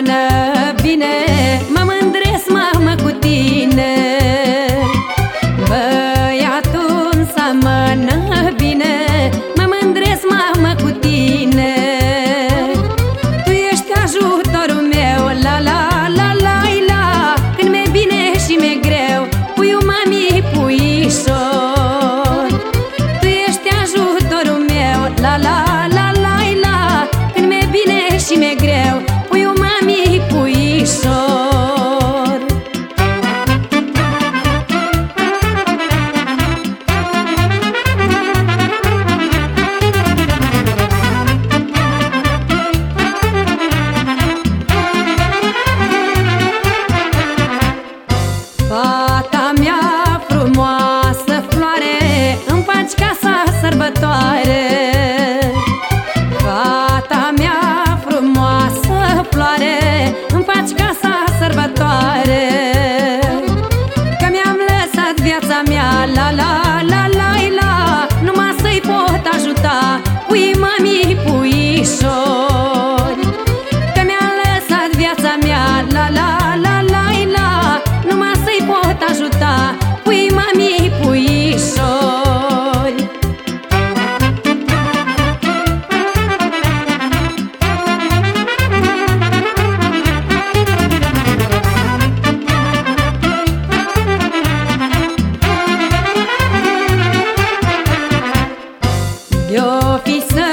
Turner. la sărbătoare Că mi-am lăsat viața mea La la la la la. Numai să-i pot ajuta Pui mami puișori. Că mi-am lăsat viața mea La la Nice.